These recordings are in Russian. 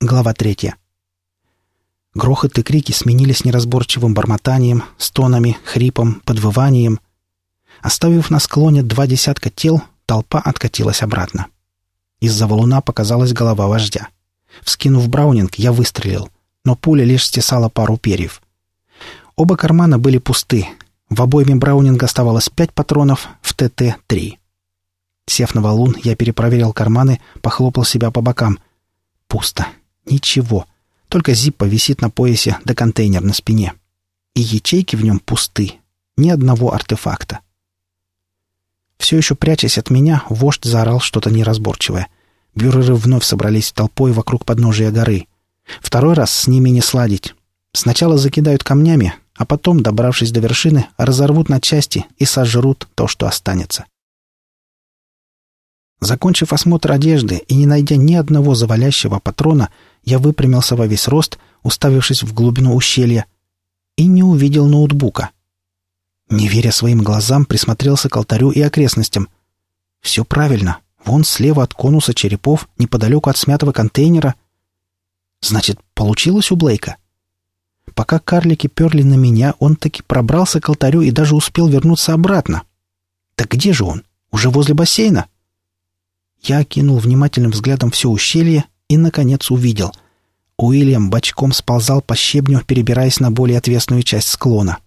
Глава третья. Грохот и крики сменились неразборчивым бормотанием, стонами, хрипом, подвыванием. Оставив на склоне два десятка тел, толпа откатилась обратно. Из-за валуна показалась голова вождя. Вскинув браунинг, я выстрелил, но пуля лишь стесала пару перьев. Оба кармана были пусты. В обойме браунинга оставалось пять патронов, в ТТ — три. Сев на валун, я перепроверил карманы, похлопал себя по бокам. Пусто. Ничего. Только зиппа висит на поясе да контейнер на спине. И ячейки в нем пусты. Ни одного артефакта. Все еще прячась от меня, вождь заорал что-то неразборчивое. Бюреры вновь собрались толпой вокруг подножия горы. Второй раз с ними не сладить. Сначала закидают камнями, а потом, добравшись до вершины, разорвут на части и сожрут то, что останется. Закончив осмотр одежды и не найдя ни одного завалящего патрона, я выпрямился во весь рост, уставившись в глубину ущелья, и не увидел ноутбука. Не веря своим глазам, присмотрелся к алтарю и окрестностям. Все правильно. Вон слева от конуса черепов, неподалеку от смятого контейнера. Значит, получилось у Блейка? Пока карлики перли на меня, он таки пробрался к алтарю и даже успел вернуться обратно. Так где же он? Уже возле бассейна? — я окинул внимательным взглядом все ущелье и, наконец, увидел. Уильям бочком сползал по щебню, перебираясь на более отвесную часть склона.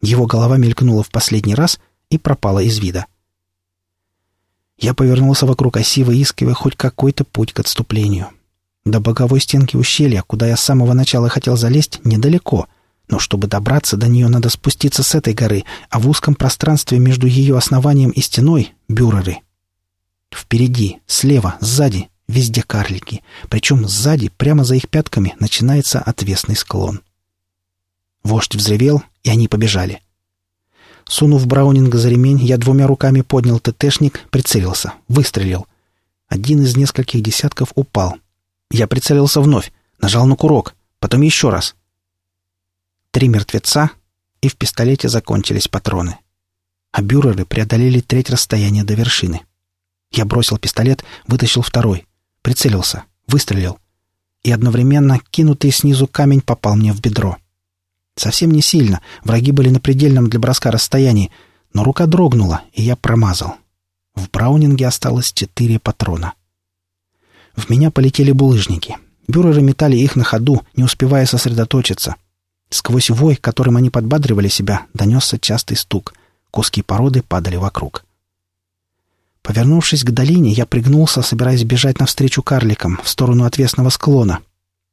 Его голова мелькнула в последний раз и пропала из вида. Я повернулся вокруг оси, выискивая хоть какой-то путь к отступлению. До боковой стенки ущелья, куда я с самого начала хотел залезть, недалеко, но чтобы добраться до нее, надо спуститься с этой горы, а в узком пространстве между ее основанием и стеной — бюреры — Впереди, слева, сзади, везде карлики. Причем сзади, прямо за их пятками, начинается отвесный склон. Вождь взревел, и они побежали. Сунув Браунинга за ремень, я двумя руками поднял ТТшник, прицелился, выстрелил. Один из нескольких десятков упал. Я прицелился вновь, нажал на курок, потом еще раз. Три мертвеца, и в пистолете закончились патроны. А бюреры преодолели треть расстояния до вершины. Я бросил пистолет, вытащил второй. Прицелился. Выстрелил. И одновременно кинутый снизу камень попал мне в бедро. Совсем не сильно. Враги были на предельном для броска расстоянии. Но рука дрогнула, и я промазал. В Браунинге осталось четыре патрона. В меня полетели булыжники. Бюреры метали их на ходу, не успевая сосредоточиться. Сквозь вой, которым они подбадривали себя, донесся частый стук. Куски породы падали вокруг. Повернувшись к долине, я пригнулся, собираясь бежать навстречу карликам, в сторону отвесного склона.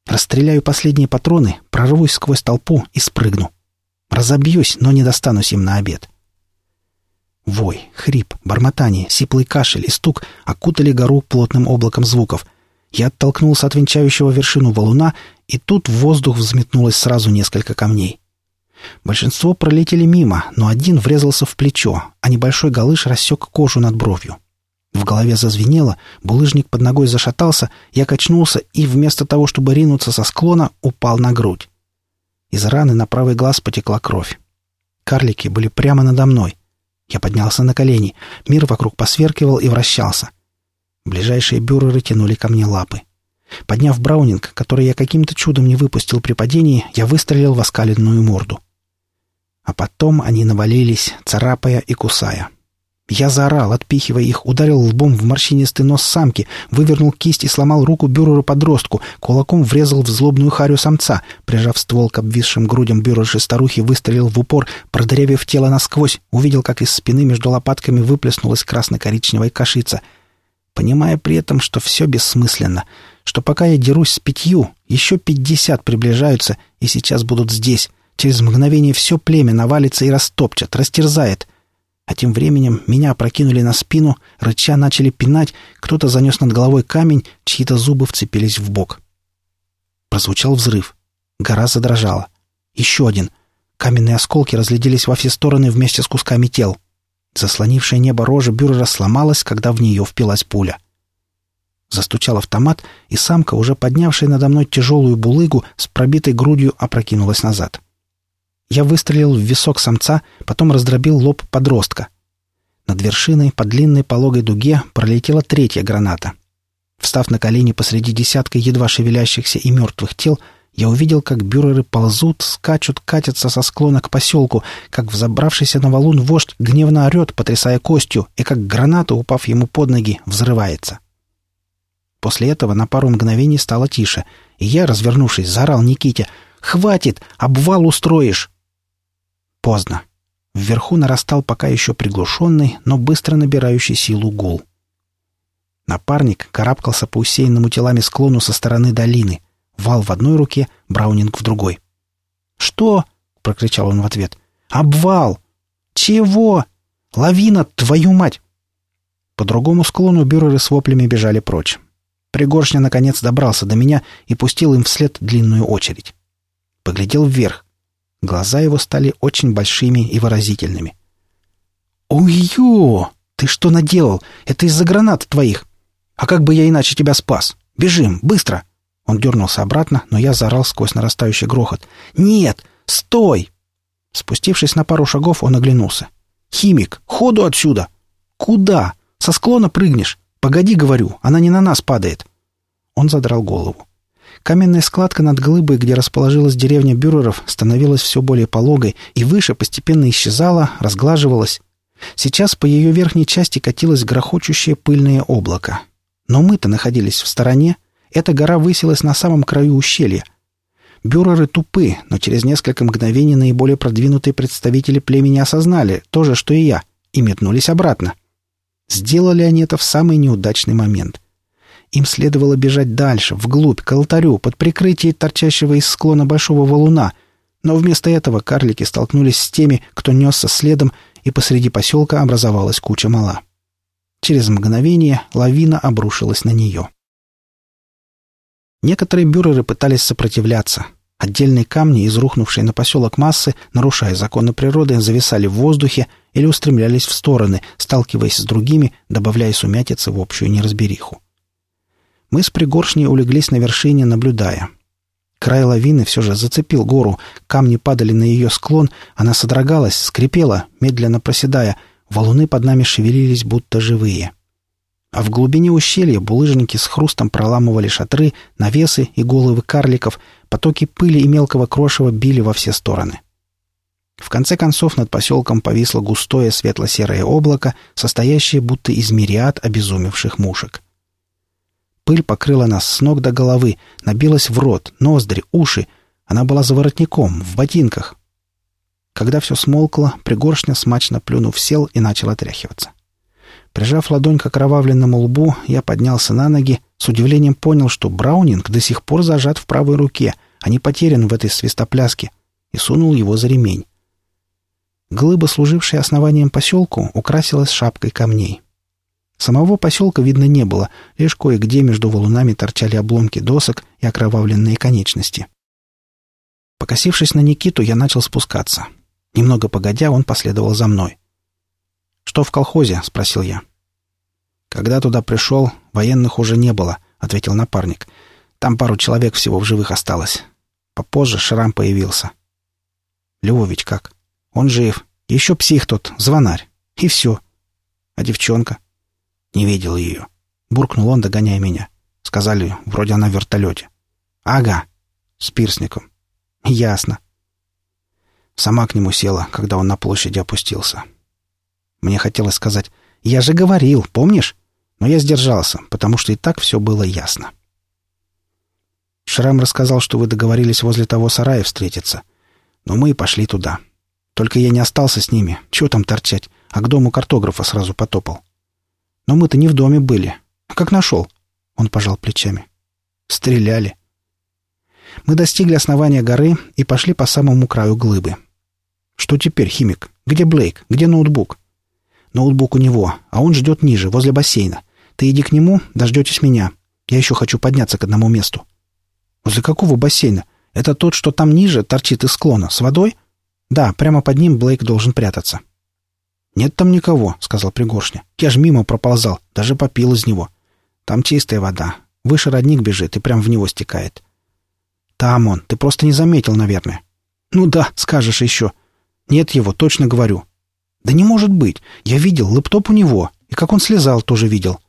Расстреляю последние патроны, прорвусь сквозь толпу и спрыгну. Разобьюсь, но не достанусь им на обед. Вой, хрип, бормотание, сиплый кашель и стук окутали гору плотным облаком звуков. Я оттолкнулся от венчающего вершину валуна, и тут в воздух взметнулось сразу несколько камней. Большинство пролетели мимо, но один врезался в плечо, а небольшой галыш рассек кожу над бровью. В голове зазвенело, булыжник под ногой зашатался, я качнулся и вместо того, чтобы ринуться со склона, упал на грудь. Из раны на правый глаз потекла кровь. Карлики были прямо надо мной. Я поднялся на колени. Мир вокруг посверкивал и вращался. Ближайшие бюреры тянули ко мне лапы. Подняв браунинг, который я каким-то чудом не выпустил при падении, я выстрелил в оскаленную морду. А потом они навалились, царапая и кусая. Я заорал, отпихивая их, ударил лбом в морщинистый нос самки, вывернул кисть и сломал руку бюреру-подростку, кулаком врезал в злобную харю самца, прижав ствол к обвисшим грудям бюрерши старухи, выстрелил в упор, продырявив тело насквозь, увидел, как из спины между лопатками выплеснулась красно-коричневая кашица. Понимая при этом, что все бессмысленно, что пока я дерусь с пятью, еще пятьдесят приближаются и сейчас будут здесь, Через мгновение все племя навалится и растопчет, растерзает. А тем временем меня опрокинули на спину, рыча начали пинать, кто-то занес над головой камень, чьи-то зубы вцепились в бок. Прозвучал взрыв. Гора задрожала. Еще один. Каменные осколки разлетелись во все стороны вместе с кусками тел. Заслонившая небо рожа бюрера сломалась, когда в нее впилась пуля. Застучал автомат, и самка, уже поднявшая надо мной тяжелую булыгу, с пробитой грудью опрокинулась назад. Я выстрелил в висок самца, потом раздробил лоб подростка. Над вершиной по длинной пологой дуге пролетела третья граната. Встав на колени посреди десятка едва шевелящихся и мертвых тел, я увидел, как бюреры ползут, скачут, катятся со склона к поселку, как взобравшийся на валун вождь гневно орет, потрясая костью, и как граната, упав ему под ноги, взрывается. После этого на пару мгновений стало тише, и я, развернувшись, заорал Никите «Хватит! Обвал устроишь!» Поздно. Вверху нарастал пока еще приглушенный, но быстро набирающий силу гул. Напарник карабкался по усеянному телами склону со стороны долины. Вал в одной руке, Браунинг в другой. «Что?» — прокричал он в ответ. «Обвал! Чего? Лавина, твою мать!» По другому склону бюреры с воплями бежали прочь. Пригоршня, наконец, добрался до меня и пустил им вслед длинную очередь. Поглядел вверх. Глаза его стали очень большими и выразительными. «Ой-ё! Ты что наделал? Это из-за гранат твоих! А как бы я иначе тебя спас? Бежим, быстро!» Он дернулся обратно, но я заорал сквозь нарастающий грохот. «Нет! Стой!» Спустившись на пару шагов, он оглянулся. «Химик, ходу отсюда!» «Куда? Со склона прыгнешь? Погоди, говорю, она не на нас падает!» Он задрал голову. Каменная складка над глыбой, где расположилась деревня Бюреров, становилась все более пологой и выше постепенно исчезала, разглаживалась. Сейчас по ее верхней части катилось грохочущее пыльное облако. Но мы-то находились в стороне. Эта гора высилась на самом краю ущелья. Бюреры тупы, но через несколько мгновений наиболее продвинутые представители племени осознали то же, что и я, и метнулись обратно. Сделали они это в самый неудачный момент — им следовало бежать дальше, вглубь, к алтарю, под прикрытие торчащего из склона большого валуна, но вместо этого карлики столкнулись с теми, кто несся следом, и посреди поселка образовалась куча мала. Через мгновение лавина обрушилась на нее. Некоторые бюреры пытались сопротивляться. Отдельные камни из рухнувшей на поселок массы, нарушая законы природы, зависали в воздухе или устремлялись в стороны, сталкиваясь с другими, добавляя сумятицы в общую неразбериху. Мы с пригоршней улеглись на вершине, наблюдая. Край лавины все же зацепил гору, камни падали на ее склон, она содрогалась, скрипела, медленно проседая, валуны под нами шевелились, будто живые. А в глубине ущелья булыжники с хрустом проламывали шатры, навесы и головы карликов, потоки пыли и мелкого крошева били во все стороны. В конце концов над поселком повисло густое светло-серое облако, состоящее будто из мириад обезумевших мушек. Пыль покрыла нас с ног до головы, набилась в рот, ноздри, уши. Она была за воротником, в ботинках. Когда все смолкло, пригоршня, смачно плюнув, сел и начал отряхиваться. Прижав ладонь к окровавленному лбу, я поднялся на ноги, с удивлением понял, что Браунинг до сих пор зажат в правой руке, а не потерян в этой свистопляске, и сунул его за ремень. Глыба, служившая основанием поселку, украсилась шапкой камней. Самого поселка видно не было, лишь кое-где между валунами торчали обломки досок и окровавленные конечности. Покосившись на Никиту, я начал спускаться. Немного погодя, он последовал за мной. «Что в колхозе?» — спросил я. «Когда туда пришел, военных уже не было», — ответил напарник. «Там пару человек всего в живых осталось. Попозже Шрам появился». «Львович как?» «Он жив. Еще псих тот, звонарь. И все. А девчонка?» Не видел ее. Буркнул он, догоняя меня. Сказали, вроде она в вертолете. Ага, с пирсником. Ясно. Сама к нему села, когда он на площади опустился. Мне хотелось сказать, я же говорил, помнишь? Но я сдержался, потому что и так все было ясно. Шрам рассказал, что вы договорились возле того сарая встретиться. Но мы и пошли туда. Только я не остался с ними. Чего там торчать? А к дому картографа сразу потопал. Но мы-то не в доме были. Как нашел?» Он пожал плечами. «Стреляли». Мы достигли основания горы и пошли по самому краю глыбы. «Что теперь, химик? Где Блейк? Где ноутбук?» «Ноутбук у него, а он ждет ниже, возле бассейна. Ты иди к нему, дождетесь меня. Я еще хочу подняться к одному месту». «Возле какого бассейна? Это тот, что там ниже, торчит из склона, с водой?» «Да, прямо под ним Блейк должен прятаться». «Нет там никого», — сказал Пригоршня. «Я ж мимо проползал, даже попил из него. Там чистая вода. Выше родник бежит и прям в него стекает». «Там он. Ты просто не заметил, наверное». «Ну да, скажешь еще». «Нет его, точно говорю». «Да не может быть. Я видел лэптоп у него. И как он слезал, тоже видел».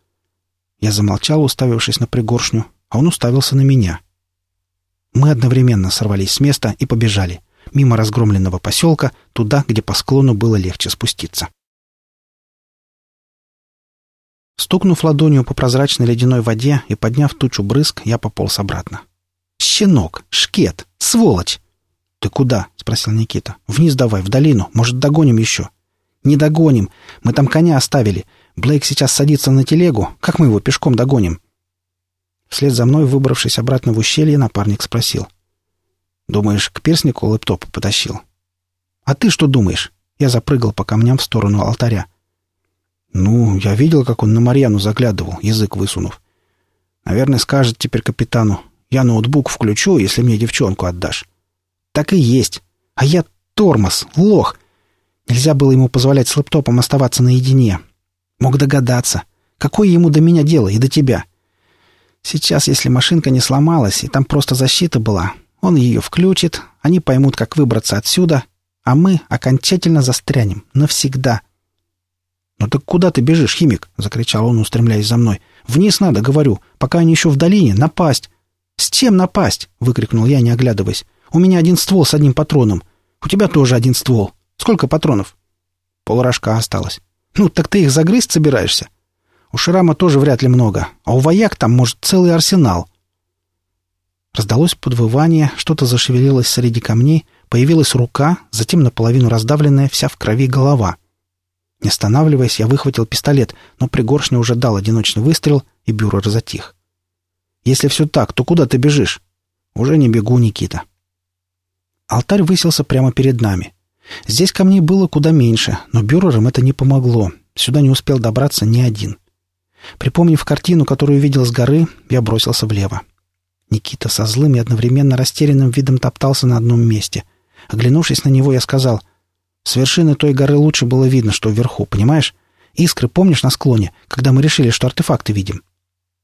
Я замолчал, уставившись на пригоршню, а он уставился на меня. Мы одновременно сорвались с места и побежали. Мимо разгромленного поселка, туда, где по склону было легче спуститься. Стукнув ладонью по прозрачной ледяной воде и подняв тучу брызг, я пополз обратно. «Щенок! Шкет! Сволочь!» «Ты куда?» — спросил Никита. «Вниз давай, в долину. Может, догоним еще?» «Не догоним. Мы там коня оставили. Блейк сейчас садится на телегу. Как мы его пешком догоним?» Вслед за мной, выбравшись обратно в ущелье, напарник спросил. «Думаешь, к перстнику лэптоп потащил?» «А ты что думаешь?» Я запрыгал по камням в сторону алтаря. «Ну, я видел, как он на Марьяну заглядывал, язык высунув. Наверное, скажет теперь капитану, я ноутбук включу, если мне девчонку отдашь». «Так и есть. А я тормоз, лох. Нельзя было ему позволять с лэптопом оставаться наедине. Мог догадаться. Какое ему до меня дело и до тебя?» Сейчас, если машинка не сломалась, и там просто защита была, он ее включит, они поймут, как выбраться отсюда, а мы окончательно застрянем. Навсегда. «Ну так куда ты бежишь, химик?» — закричал он, устремляясь за мной. «Вниз надо, говорю, пока они еще в долине, напасть!» «С чем напасть?» — выкрикнул я, не оглядываясь. «У меня один ствол с одним патроном. У тебя тоже один ствол. Сколько патронов?» «Полрожка осталось». «Ну, так ты их загрызть собираешься?» У Шрама тоже вряд ли много, а у вояк там, может, целый арсенал. Раздалось подвывание, что-то зашевелилось среди камней, появилась рука, затем наполовину раздавленная, вся в крови голова. Не останавливаясь, я выхватил пистолет, но пригоршня уже дал одиночный выстрел, и бюро затих. «Если все так, то куда ты бежишь?» «Уже не бегу, Никита». Алтарь высился прямо перед нами. Здесь камней было куда меньше, но бюрерам это не помогло. Сюда не успел добраться ни один. Припомнив картину, которую видел с горы, я бросился влево. Никита со злым и одновременно растерянным видом топтался на одном месте. Оглянувшись на него, я сказал, «С вершины той горы лучше было видно, что вверху, понимаешь? Искры помнишь на склоне, когда мы решили, что артефакты видим?»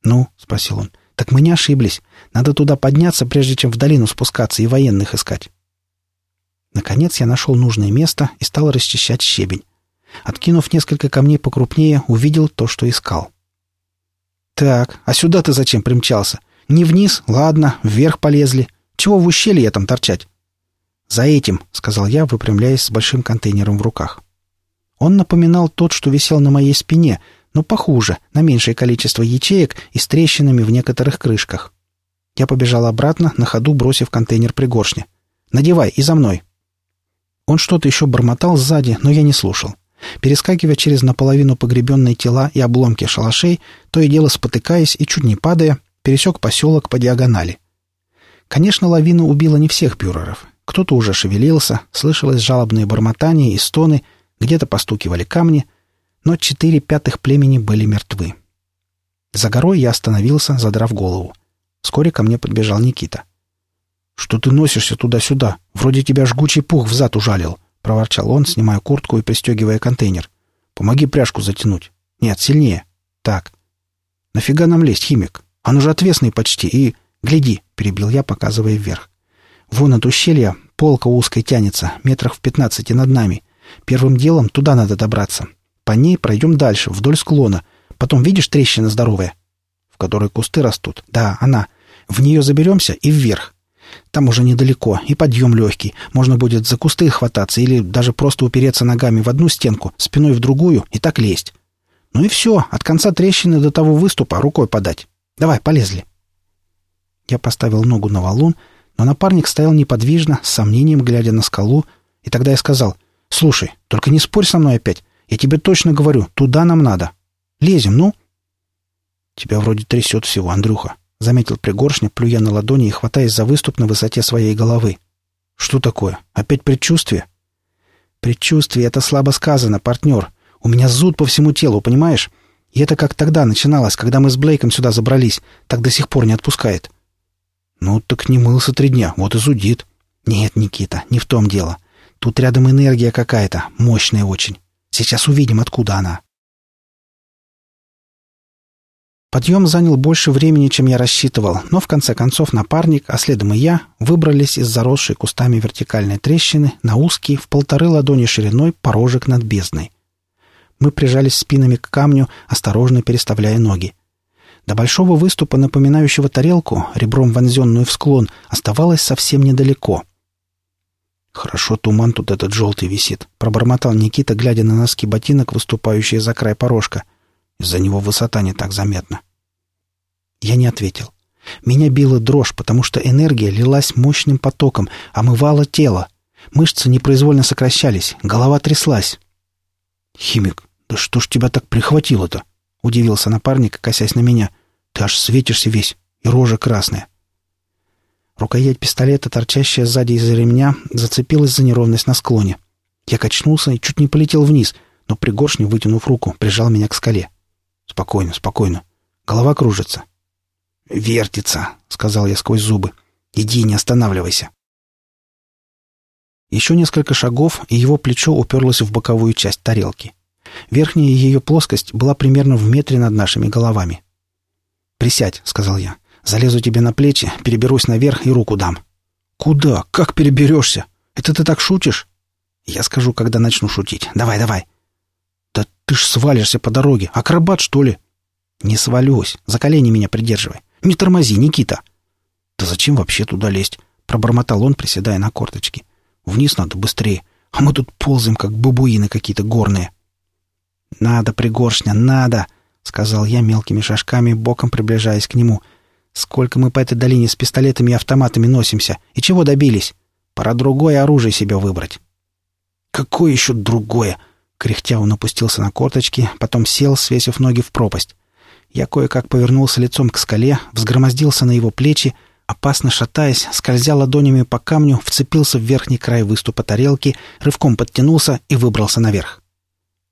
«Ну?» — спросил он. «Так мы не ошиблись. Надо туда подняться, прежде чем в долину спускаться и военных искать». Наконец я нашел нужное место и стал расчищать щебень. Откинув несколько камней покрупнее, увидел то, что искал. «Так, а сюда ты зачем примчался? Не вниз, ладно, вверх полезли. Чего в ущелье там торчать?» «За этим», — сказал я, выпрямляясь с большим контейнером в руках. Он напоминал тот, что висел на моей спине, но похуже, на меньшее количество ячеек и с трещинами в некоторых крышках. Я побежал обратно, на ходу бросив контейнер пригоршни. «Надевай и за мной!» Он что-то еще бормотал сзади, но я не слушал. Перескакивая через наполовину погребенные тела и обломки шалашей, то и дело спотыкаясь и чуть не падая, пересек поселок по диагонали. Конечно, лавина убила не всех бюреров. Кто-то уже шевелился, слышалось жалобные бормотания и стоны, где-то постукивали камни, но четыре пятых племени были мертвы. За горой я остановился, задрав голову. Вскоре ко мне подбежал Никита. «Что ты носишься туда-сюда? Вроде тебя жгучий пух взад ужалил проворчал он, снимая куртку и пристегивая контейнер. «Помоги пряжку затянуть. Нет, сильнее. Так. Нафига нам лезть, химик? Он уже отвесный почти. И... Гляди!» — перебил я, показывая вверх. «Вон от ущелья полка узкой тянется, метрах в пятнадцати над нами. Первым делом туда надо добраться. По ней пройдем дальше, вдоль склона. Потом видишь трещина здоровая, в которой кусты растут? Да, она. В нее заберемся и вверх. Там уже недалеко, и подъем легкий. Можно будет за кусты хвататься или даже просто упереться ногами в одну стенку, спиной в другую и так лезть. Ну и все, от конца трещины до того выступа рукой подать. Давай, полезли. Я поставил ногу на валун, но напарник стоял неподвижно, с сомнением глядя на скалу, и тогда я сказал, «Слушай, только не спорь со мной опять. Я тебе точно говорю, туда нам надо. Лезем, ну?» «Тебя вроде трясет всего, Андрюха», — заметил пригоршня, плюя на ладони и хватаясь за выступ на высоте своей головы. «Что такое? Опять предчувствие?» «Предчувствие — это слабо сказано, партнер. У меня зуд по всему телу, понимаешь? И это как тогда начиналось, когда мы с Блейком сюда забрались. Так до сих пор не отпускает». «Ну, так не мылся три дня, вот и зудит». «Нет, Никита, не в том дело. Тут рядом энергия какая-то, мощная очень. Сейчас увидим, откуда она». Подъем занял больше времени, чем я рассчитывал, но в конце концов напарник, а следом и я, выбрались из заросшей кустами вертикальной трещины на узкий, в полторы ладони шириной, порожек над бездной. Мы прижались спинами к камню, осторожно переставляя ноги. До большого выступа, напоминающего тарелку, ребром вонзенную в склон, оставалось совсем недалеко. «Хорошо туман тут этот желтый висит», — пробормотал Никита, глядя на носки ботинок, выступающие за край порожка. Из-за него высота не так заметна. Я не ответил. Меня била дрожь, потому что энергия лилась мощным потоком, омывала тело. Мышцы непроизвольно сокращались, голова тряслась. «Химик, да что ж тебя так прихватило-то?» — удивился напарник, косясь на меня. «Ты аж светишься весь, и рожа красная». Рукоять пистолета, торчащая сзади из-за ремня, зацепилась за неровность на склоне. Я качнулся и чуть не полетел вниз, но пригоршню, вытянув руку, прижал меня к скале. «Спокойно, спокойно. Голова кружится». «Вертится», — сказал я сквозь зубы. «Иди, не останавливайся». Еще несколько шагов, и его плечо уперлось в боковую часть тарелки. Верхняя ее плоскость была примерно в метре над нашими головами. «Присядь», — сказал я. «Залезу тебе на плечи, переберусь наверх и руку дам». «Куда? Как переберешься? Это ты так шутишь?» «Я скажу, когда начну шутить. Давай, давай». «Да ты ж свалишься по дороге. Акробат, что ли?» «Не свалюсь. За колени меня придерживай. Не тормози, Никита». «Да зачем вообще туда лезть?» — пробормотал он, приседая на корточки. «Вниз надо быстрее, а мы тут ползаем, как бабуины какие-то горные». «Надо, пригоршня, надо!» — сказал я мелкими шажками, боком приближаясь к нему. «Сколько мы по этой долине с пистолетами и автоматами носимся, и чего добились? Пора другое оружие себе выбрать». «Какое еще другое?» Кряхтя он опустился на корточки, потом сел, свесив ноги в пропасть. Я кое-как повернулся лицом к скале, взгромоздился на его плечи, опасно шатаясь, скользя ладонями по камню, вцепился в верхний край выступа тарелки, рывком подтянулся и выбрался наверх.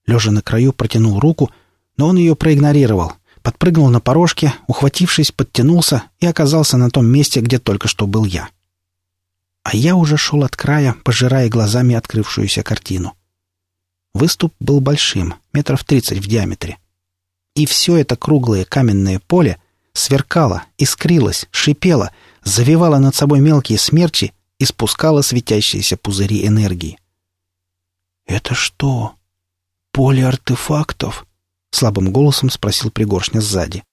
Лежа на краю, протянул руку, но он ее проигнорировал. Подпрыгнул на порожке, ухватившись, подтянулся и оказался на том месте, где только что был я. А я уже шел от края, пожирая глазами открывшуюся картину. Выступ был большим, метров тридцать в диаметре. И все это круглое каменное поле сверкало, искрилось, шипело, завивало над собой мелкие смерчи и спускало светящиеся пузыри энергии. «Это что?» Поле артефактов?» — слабым голосом спросил Пригоршня сзади.